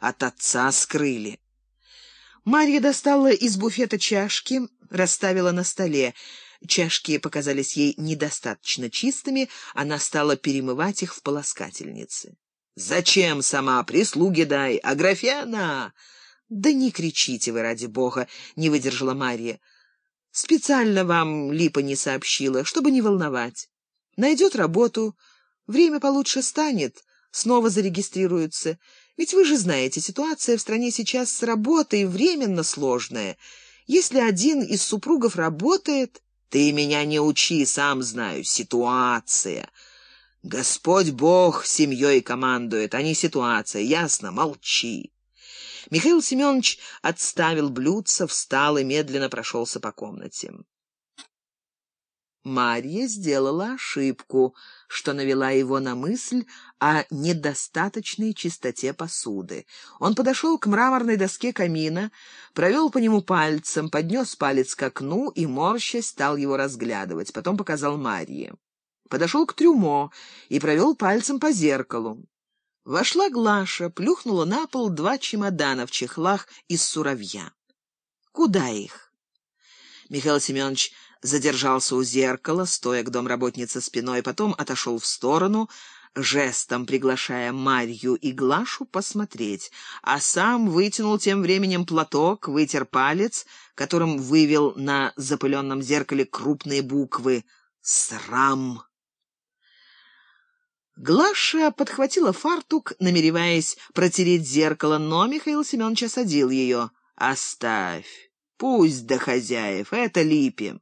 от отца скрыли. Марья достала из буфета чашки, расставила на столе. Чашки показались ей недостаточно чистыми, она стала перемывать их в полоскательнице. «Зачем сама? Прислуги дай! Аграфена!» «Да не кричите вы, ради бога!» — не выдержала Марья. «Специально вам Липа не сообщила, чтобы не волновать. Найдет работу, время получше станет, снова зарегистрируется. Ведь вы же знаете, ситуация в стране сейчас с работой временно сложная. Если один из супругов работает... Ты меня не учи, сам знаю, ситуация. Господь Бог семьей командует, а не ситуация, ясно? Молчи. Михаил Семенович отставил блюдце, встал и медленно прошелся по комнате. Марья сделала ошибку, что навела его на мысль о недостаточной чистоте посуды. Он подошел к мраморной доске камина, провел по нему пальцем, поднес палец к окну и, морщась, стал его разглядывать. Потом показал Марье. Подошел к трюмо и провел пальцем по зеркалу. Вошла Глаша, плюхнула на пол два чемодана в чехлах из суровья. «Куда их?» Михаил Семенович задержался у зеркала, стоя к домработнице спиной, потом отошел в сторону, жестом приглашая Марью и Глашу посмотреть, а сам вытянул тем временем платок, вытер палец, которым вывел на запыленном зеркале крупные буквы «Срам». Глаша подхватила фартук, намереваясь протереть зеркало, но Михаил Семенович осадил ее. «Оставь, пусть до хозяев, это липи».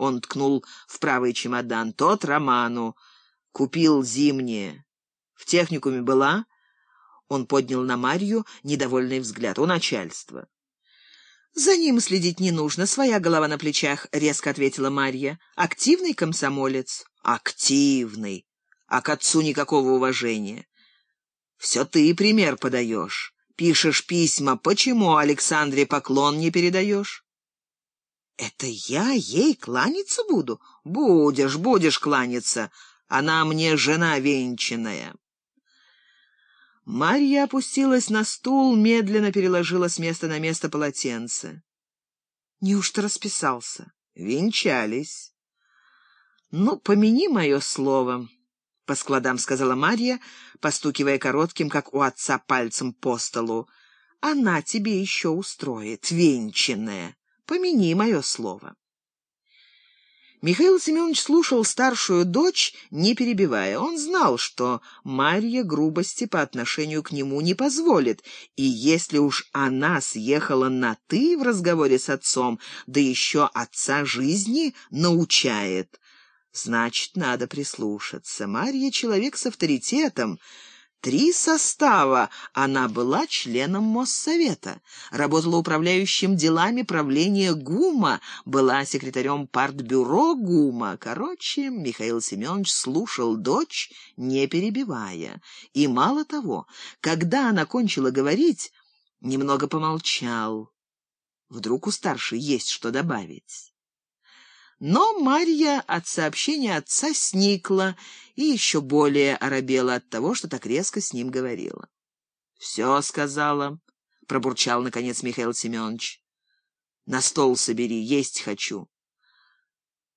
Он ткнул в правый чемодан. Тот Роману. Купил зимнее. В техникуме была? Он поднял на Марью недовольный взгляд. У начальства. «За ним следить не нужно, своя голова на плечах», — резко ответила Марья. «Активный комсомолец». «Активный. А к отцу никакого уважения. Все ты пример подаешь. Пишешь письма. Почему Александре поклон не передаешь?» «Это я ей кланяться буду?» «Будешь, будешь кланяться. Она мне жена венчанная». Марья опустилась на стул, медленно переложила с места на место полотенце. Неужто расписался? Венчались. «Ну, помяни мое слово», — по складам сказала Марья, постукивая коротким, как у отца, пальцем по столу. «Она тебе еще устроит, венчанная». Помяни мое слово. Михаил Семенович слушал старшую дочь, не перебивая. Он знал, что Марья грубости по отношению к нему не позволит, и если уж она съехала на «ты» в разговоре с отцом, да еще отца жизни научает, значит, надо прислушаться. Марья — человек с авторитетом, Три состава она была членом Моссовета, работала управляющим делами правления ГУМа, была секретарем партбюро ГУМа. Короче, Михаил Семенович слушал дочь, не перебивая. И мало того, когда она кончила говорить, немного помолчал. Вдруг у старшей есть что добавить. Но Марья от сообщения отца сникла и еще более оробела от того, что так резко с ним говорила. «Все сказала», — пробурчал, наконец, Михаил Семенович. «На стол собери, есть хочу».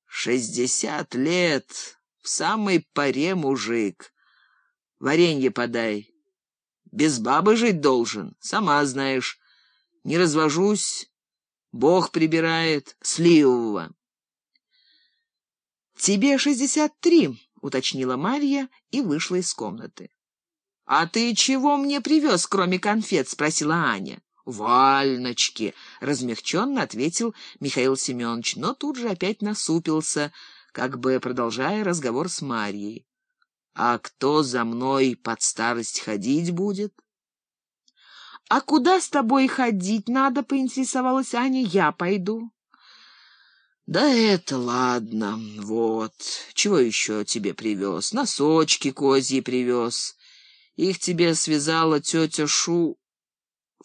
«Шестьдесят лет, в самой паре мужик. Варенье подай. Без бабы жить должен, сама знаешь. Не развожусь, Бог прибирает, сливового». «Тебе шестьдесят три», — уточнила Марья и вышла из комнаты. «А ты чего мне привез, кроме конфет?» — спросила Аня. «Вальночки», — размягченно ответил Михаил Семенович, но тут же опять насупился, как бы продолжая разговор с Марьей. «А кто за мной под старость ходить будет?» «А куда с тобой ходить надо?» — поинтересовалась Аня. «Я пойду». «Да это ладно, вот. Чего еще тебе привез? Носочки козьи привез. Их тебе связала тетя Шу...»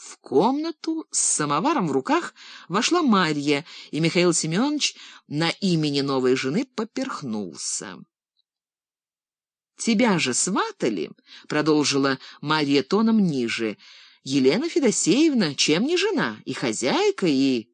В комнату с самоваром в руках вошла Марья, и Михаил Семенович на имени новой жены поперхнулся. «Тебя же сватали?» — продолжила Марья тоном ниже. Елена Федосеевна чем не жена? И хозяйка, и...